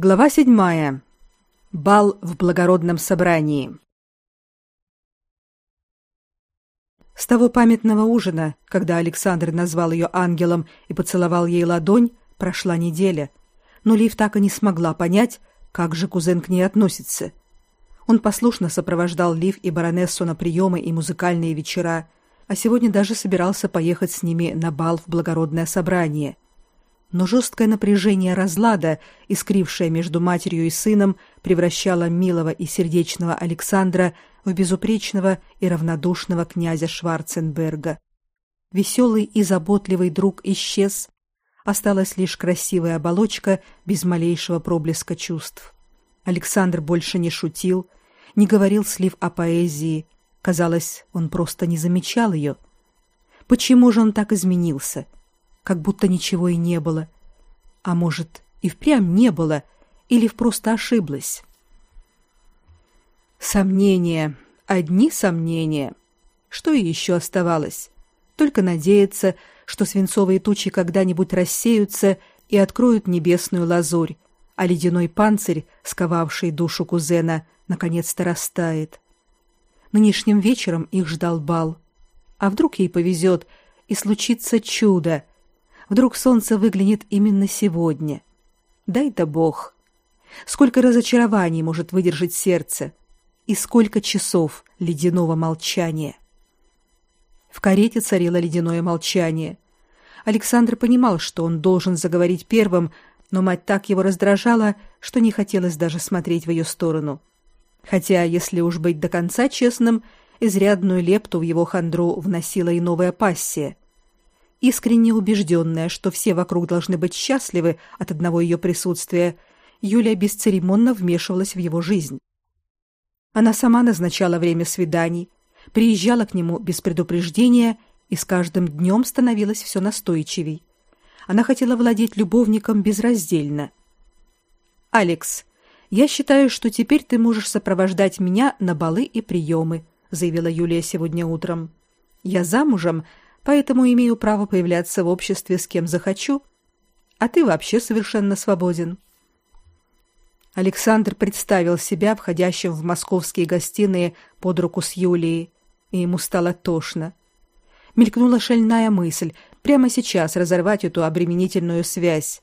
Глава седьмая. Бал в благородном собрании. С того памятного ужина, когда Александр назвал ее ангелом и поцеловал ей ладонь, прошла неделя, но Лив так и не смогла понять, как же кузен к ней относится. Он послушно сопровождал Лив и баронессу на приемы и музыкальные вечера, а сегодня даже собирался поехать с ними на бал в благородное собрание – но жесткое напряжение разлада, искрившее между матерью и сыном, превращало милого и сердечного Александра в безупречного и равнодушного князя Шварценберга. Веселый и заботливый друг исчез, осталась лишь красивая оболочка без малейшего проблеска чувств. Александр больше не шутил, не говорил слив о поэзии. Казалось, он просто не замечал ее. Почему же он так изменился? — как будто ничего и не было. А может, и впрямь не было, или просто ошиблась. Сомнения, одни сомнения. Что и еще оставалось? Только надеяться, что свинцовые тучи когда-нибудь рассеются и откроют небесную лазурь, а ледяной панцирь, сковавший душу кузена, наконец-то растает. Нынешним вечером их ждал бал. А вдруг ей повезет, и случится чудо, Вдруг солнце выглянет именно сегодня. Дай-то Бог. Сколько разочарований может выдержать сердце, и сколько часов ледяного молчания. В карете царило ледяное молчание. Александр понимал, что он должен заговорить первым, но мать так его раздражала, что не хотелось даже смотреть в ее сторону. Хотя, если уж быть до конца честным, изрядную лепту в его хандру вносила и новая пассия — Искренне убежденная, что все вокруг должны быть счастливы от одного ее присутствия, Юлия бесцеремонно вмешивалась в его жизнь. Она сама назначала время свиданий, приезжала к нему без предупреждения и с каждым днем становилась все настойчивей. Она хотела владеть любовником безраздельно. «Алекс, я считаю, что теперь ты можешь сопровождать меня на балы и приемы», заявила Юлия сегодня утром. «Я замужем, поэтому имею право появляться в обществе с кем захочу, а ты вообще совершенно свободен. Александр представил себя входящим в московские гостиные под руку с Юлией, и ему стало тошно. Мелькнула шальная мысль прямо сейчас разорвать эту обременительную связь.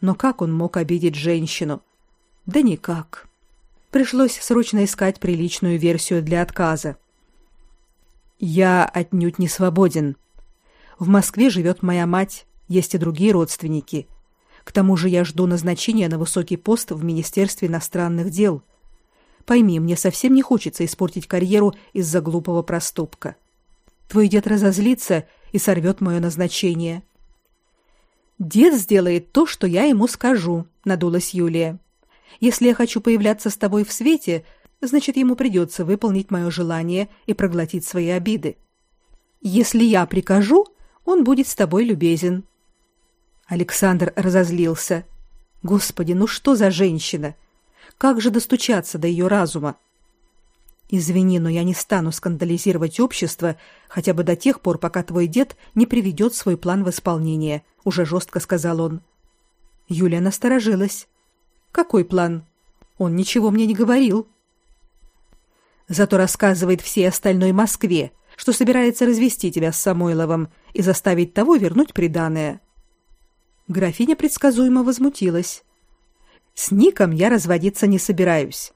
Но как он мог обидеть женщину? Да никак. Пришлось срочно искать приличную версию для отказа. Я отнюдь не свободен, в Москве живет моя мать, есть и другие родственники. К тому же я жду назначения на высокий пост в Министерстве иностранных дел. Пойми, мне совсем не хочется испортить карьеру из-за глупого проступка. Твой дед разозлится и сорвет мое назначение. Дед сделает то, что я ему скажу, надулась Юлия. Если я хочу появляться с тобой в свете, значит, ему придется выполнить мое желание и проглотить свои обиды. Если я прикажу, он будет с тобой любезен. Александр разозлился. Господи, ну что за женщина? Как же достучаться до ее разума? Извини, но я не стану скандализировать общество хотя бы до тех пор, пока твой дед не приведет свой план в исполнение, уже жестко сказал он. Юлия насторожилась. Какой план? Он ничего мне не говорил. Зато рассказывает всей остальной Москве, что собирается развести тебя с Самойловым и заставить того вернуть приданое. Графиня предсказуемо возмутилась. С Ником я разводиться не собираюсь.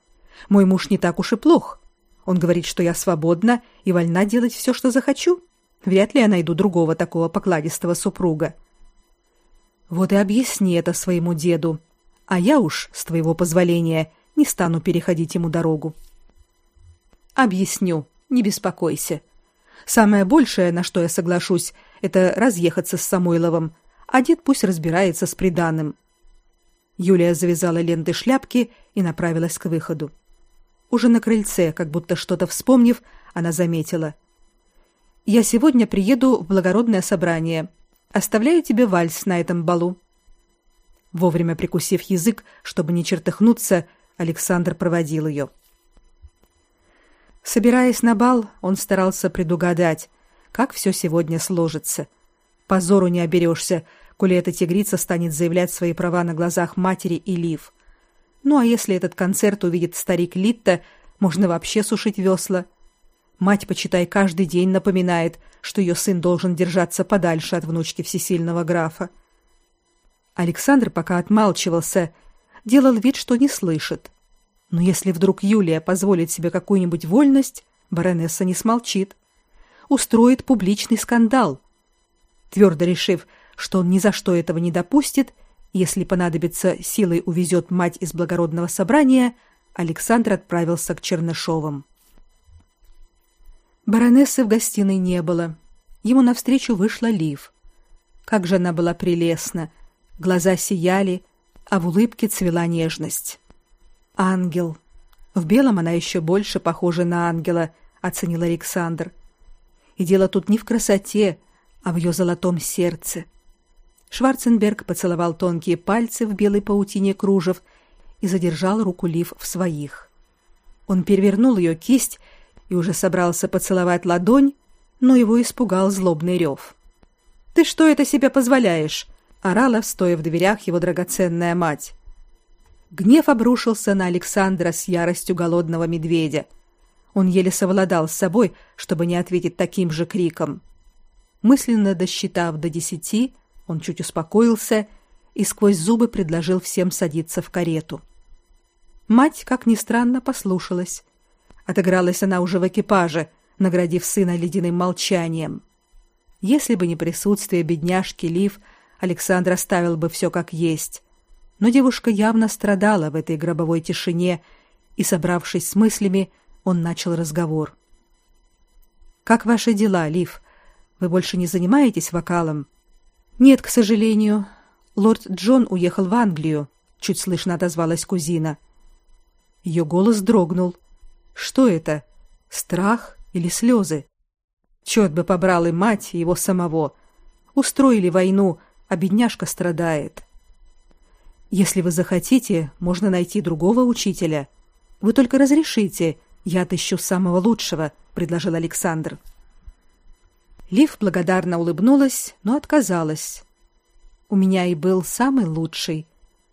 Мой муж не так уж и плох. Он говорит, что я свободна и вольна делать все, что захочу. Вряд ли я найду другого такого покладистого супруга. Вот и объясни это своему деду, а я уж, с твоего позволения, не стану переходить ему дорогу. Объясню, не беспокойся. Самое большее, на что я соглашусь, это разъехаться с Самойловым, а дед пусть разбирается с приданым. Юлия завязала ленты шляпки и направилась к выходу. Уже на крыльце, как будто что-то вспомнив, она заметила: "Я сегодня приеду в благородное собрание. Оставляю тебе вальс на этом балу". Вовремя прикусив язык, чтобы не чертыхнуться, Александр проводил ее. Собираясь на бал, он старался предугадать, как все сегодня сложится. Позору не оберешься, коли эта тигрица станет заявлять свои права на глазах матери и Лив. Ну а если этот концерт увидит старик Литта, можно вообще сушить весла. Мать, почитай, каждый день напоминает, что ее сын должен держаться подальше от внучки всесильного графа. Александр пока отмалчивался, делал вид, что не слышит. Но если вдруг Юлия позволит себе какую-нибудь вольность, баронесса не смолчит. Устроит публичный скандал. Твердо решив, что он ни за что этого не допустит, если понадобится, силой увезет мать из благородного собрания, Александр отправился к Чернышовым. Баронессы в гостиной не было. Ему навстречу вышла Лив. Как же она была прелестна! Глаза сияли, а в улыбке цвела нежность. Ангел. В белом она еще больше похожа на ангела, оценил Александр. И дело тут не в красоте, а в ее золотом сердце. Шварценберг поцеловал тонкие пальцы в белой паутине кружев и задержал руку Лив в своих. Он перевернул ее кисть и уже собрался поцеловать ладонь, но его испугал злобный рев. «Ты что это себе позволяешь?» — орала, стоя в дверях его драгоценная мать. Гнев обрушился на Александра с яростью голодного медведя. Он еле совладал с собой, чтобы не ответить таким же криком. Мысленно досчитав до десяти, он чуть успокоился и сквозь зубы предложил всем садиться в карету. Мать, как ни странно, послушалась. Отыгралась она уже в экипаже, наградив сына ледяным молчанием. Если бы не присутствие бедняжки Лив, Александр оставил бы все как есть. Но девушка явно страдала в этой гробовой тишине, и, собравшись с мыслями, он начал разговор. «Как ваши дела, Лив? Вы больше не занимаетесь вокалом?» Нет, к сожалению. Лорд Джон уехал в Англию, чуть слышно отозвалась кузина. Ее голос дрогнул. Что это? Страх или слезы? Черт бы побрал и мать, и его самого. Устроили войну, а бедняжка страдает. Если вы захотите, можно найти другого учителя. Вы только разрешите, я отыщу самого лучшего, предложил Александр. Лив благодарно улыбнулась, но отказалась. У меня и был самый лучший.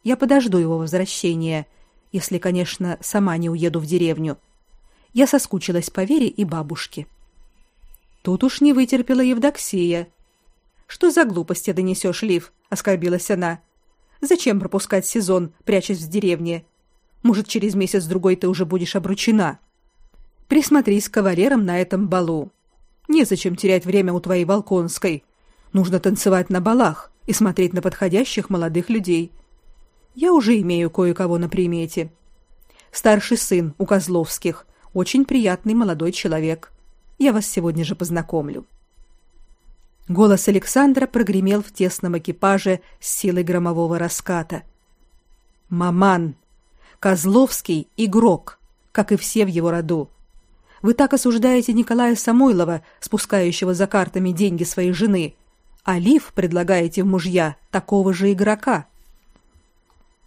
Я подожду его возвращения, если, конечно, сама не уеду в деревню. Я соскучилась по Вере и бабушке. Тут уж не вытерпела Евдоксия. Что за глупости ты несешь, Лив? оскорбилась она. Зачем пропускать сезон, прячась в деревне? Может, через месяц другой ты уже будешь обручена. Присмотрись к кавалерам на этом балу. Незачем терять время у твоей Волконской. Нужно танцевать на балах и смотреть на подходящих молодых людей. Я уже имею кое-кого на примете. Старший сын у Козловских, очень приятный молодой человек. Я вас сегодня же познакомлю. Голос Александра прогремел в тесном экипаже с силой громового раската. Маман, Козловский игрок, как и все в его роду. Вы так осуждаете Николая Самойлова, спускающего за картами деньги своей жены, а Лив предлагаете в мужья такого же игрока.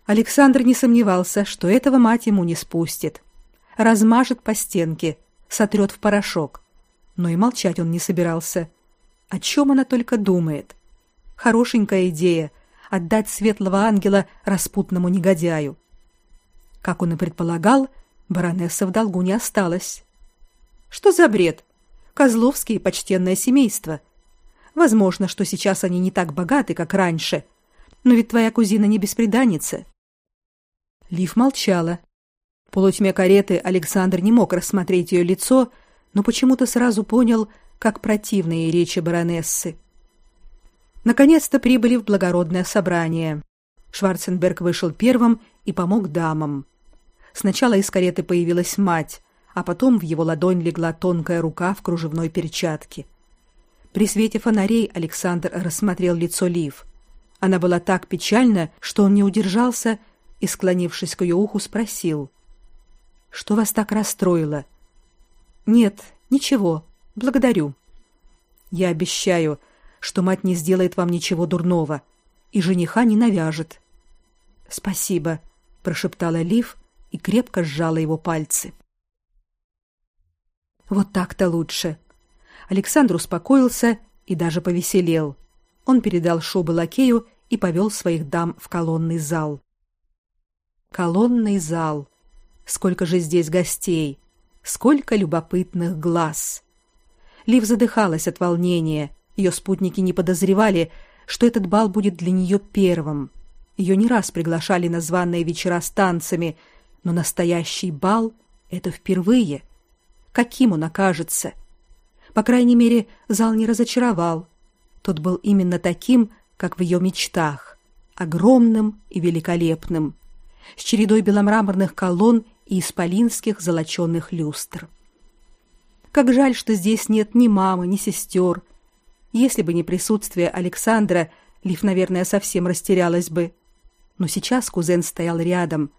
Александр не сомневался, что этого мать ему не спустит. Размажет по стенке, сотрет в порошок. Но и молчать он не собирался. О чем она только думает? Хорошенькая идея — отдать светлого ангела распутному негодяю. Как он и предполагал, баронесса в долгу не осталась. Что за бред? Козловские почтенное семейство. Возможно, что сейчас они не так богаты, как раньше. Но ведь твоя кузина не бесприданница. Лив молчала. В полутьме кареты Александр не мог рассмотреть ее лицо, но почему-то сразу понял, как противные речи баронессы. Наконец-то прибыли в благородное собрание. Шварценберг вышел первым и помог дамам. Сначала из кареты появилась мать, а потом в его ладонь легла тонкая рука в кружевной перчатке. При свете фонарей Александр рассмотрел лицо Лив. Она была так печальна, что он не удержался и, склонившись к ее уху, спросил: "Что вас так расстроило?" "Нет, ничего. Благодарю. Я обещаю, что мать не сделает вам ничего дурного и жениха не навяжет". "Спасибо", прошептала Лив и крепко сжала его пальцы. Вот так-то лучше. Александр успокоился и даже повеселел. Он передал шубы лакею и повел своих дам в колонный зал. Колонный зал. Сколько же здесь гостей, сколько любопытных глаз. Лив задыхалась от волнения. Ее спутники не подозревали, что этот бал будет для нее первым. Ее не раз приглашали на званые вечера с танцами, но настоящий бал это впервые. Каким он окажется? По крайней мере, зал не разочаровал. Тот был именно таким, как в ее мечтах, огромным и великолепным, с чередой беломраморных колонн и исполинских золочёных люстр. Как жаль, что здесь нет ни мамы, ни сестер. Если бы не присутствие Александра, Лив, наверное, совсем растерялась бы. Но сейчас кузен стоял рядом.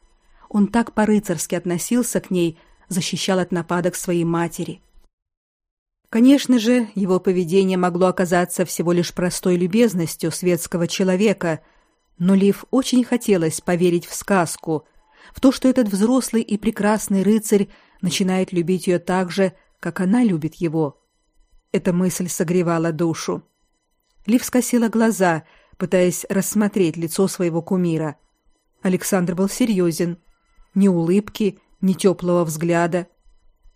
Он так по-рыцарски относился к ней, защищал от нападок своей матери. Конечно же, его поведение могло оказаться всего лишь простой любезностью светского человека, но Лив очень хотелось поверить в сказку, в то, что этот взрослый и прекрасный рыцарь начинает любить ее так же, как она любит его. Эта мысль согревала душу. Лив скосила глаза, пытаясь рассмотреть лицо своего кумира. Александр был серьезен. Ни улыбки, ни теплого взгляда.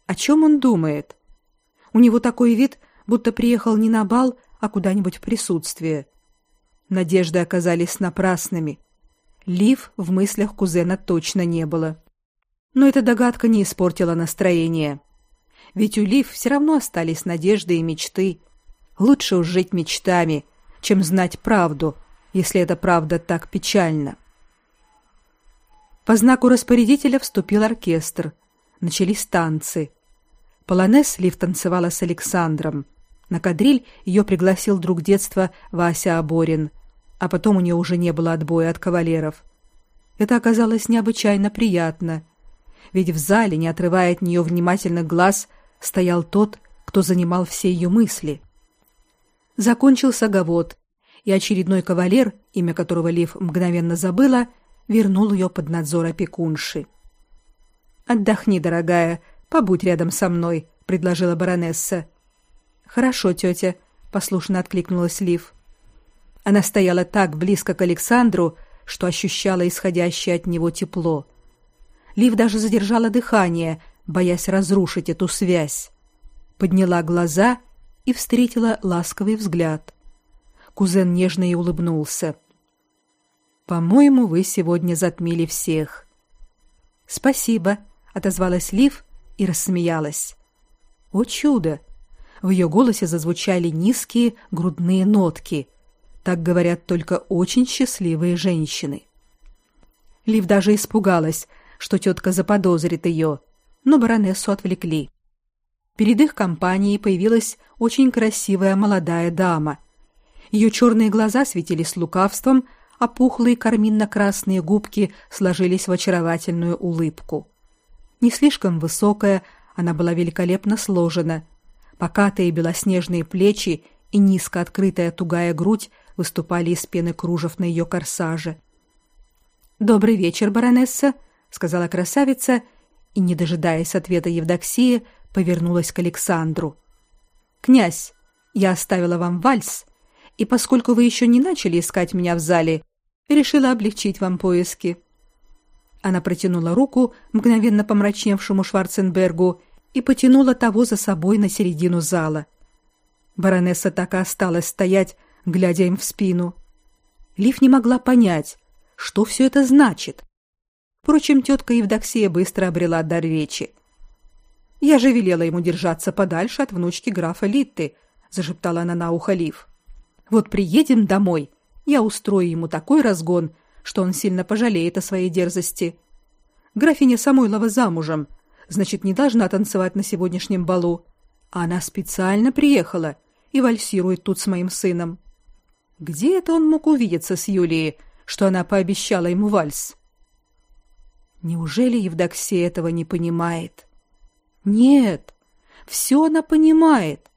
О чем он думает? У него такой вид, будто приехал не на бал, а куда-нибудь в присутствие. Надежды оказались напрасными. Лив в мыслях кузена точно не было. Но эта догадка не испортила настроение. Ведь у Лив все равно остались надежды и мечты. Лучше уж жить мечтами, чем знать правду, если эта правда так печальна. По знаку распорядителя вступил оркестр. Начались танцы. Полонез Лив танцевала с Александром. На кадриль ее пригласил друг детства Вася Аборин, а потом у нее уже не было отбоя от кавалеров. Это оказалось необычайно приятно, ведь в зале, не отрывая от нее внимательных глаз, стоял тот, кто занимал все ее мысли. Закончился гавот, и очередной кавалер, имя которого Лив мгновенно забыла, вернул ее под надзор опекунши. «Отдохни, дорогая», Побудь рядом со мной, предложила баронесса. Хорошо, тетя, послушно откликнулась Лив. Она стояла так близко к Александру, что ощущала исходящее от него тепло. Лив даже задержала дыхание, боясь разрушить эту связь. Подняла глаза и встретила ласковый взгляд. Кузен нежно ей улыбнулся. По-моему, вы сегодня затмили всех. Спасибо, отозвалась Лив и рассмеялась. О чудо! В ее голосе зазвучали низкие грудные нотки. Так говорят только очень счастливые женщины. Лив даже испугалась, что тетка заподозрит ее, но баронессу отвлекли. Перед их компанией появилась очень красивая молодая дама. Ее черные глаза светились лукавством, а пухлые карминно-красные губки сложились в очаровательную улыбку не слишком высокая, она была великолепно сложена. Покатые белоснежные плечи и низко открытая тугая грудь выступали из пены кружев на ее корсаже. Добрый вечер, баронесса, сказала красавица и, не дожидаясь ответа Евдоксии, повернулась к Александру. Князь, я оставила вам вальс, и поскольку вы еще не начали искать меня в зале, решила облегчить вам поиски. Она протянула руку мгновенно помрачневшему Шварценбергу и потянула того за собой на середину зала. Баронесса так и осталась стоять, глядя им в спину. Лив не могла понять, что все это значит. Впрочем, тетка Евдоксия быстро обрела дар речи. «Я же велела ему держаться подальше от внучки графа Литты», — зашептала она на ухо Лив. «Вот приедем домой, я устрою ему такой разгон, что он сильно пожалеет о своей дерзости. Графиня Самойлова замужем, значит, не должна танцевать на сегодняшнем балу. А она специально приехала и вальсирует тут с моим сыном. Где это он мог увидеться с Юлией, что она пообещала ему вальс? Неужели Евдоксия этого не понимает? Нет, все она понимает,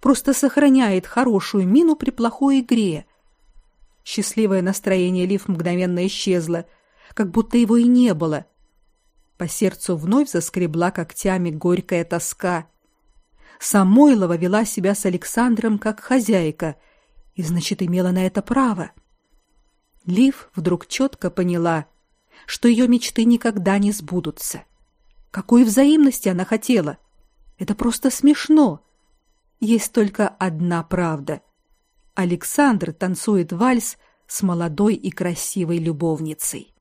просто сохраняет хорошую мину при плохой игре. Счастливое настроение Лив мгновенно исчезло, как будто его и не было. По сердцу вновь заскребла когтями горькая тоска. Самойлова вела себя с Александром как хозяйка, и значит, имела на это право. Лив вдруг четко поняла, что ее мечты никогда не сбудутся. Какой взаимности она хотела? Это просто смешно. Есть только одна правда. Александр танцует вальс с молодой и красивой любовницей.